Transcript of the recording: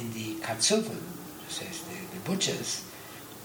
in the katsuvim, says the, the butchers,